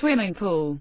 swimming pool.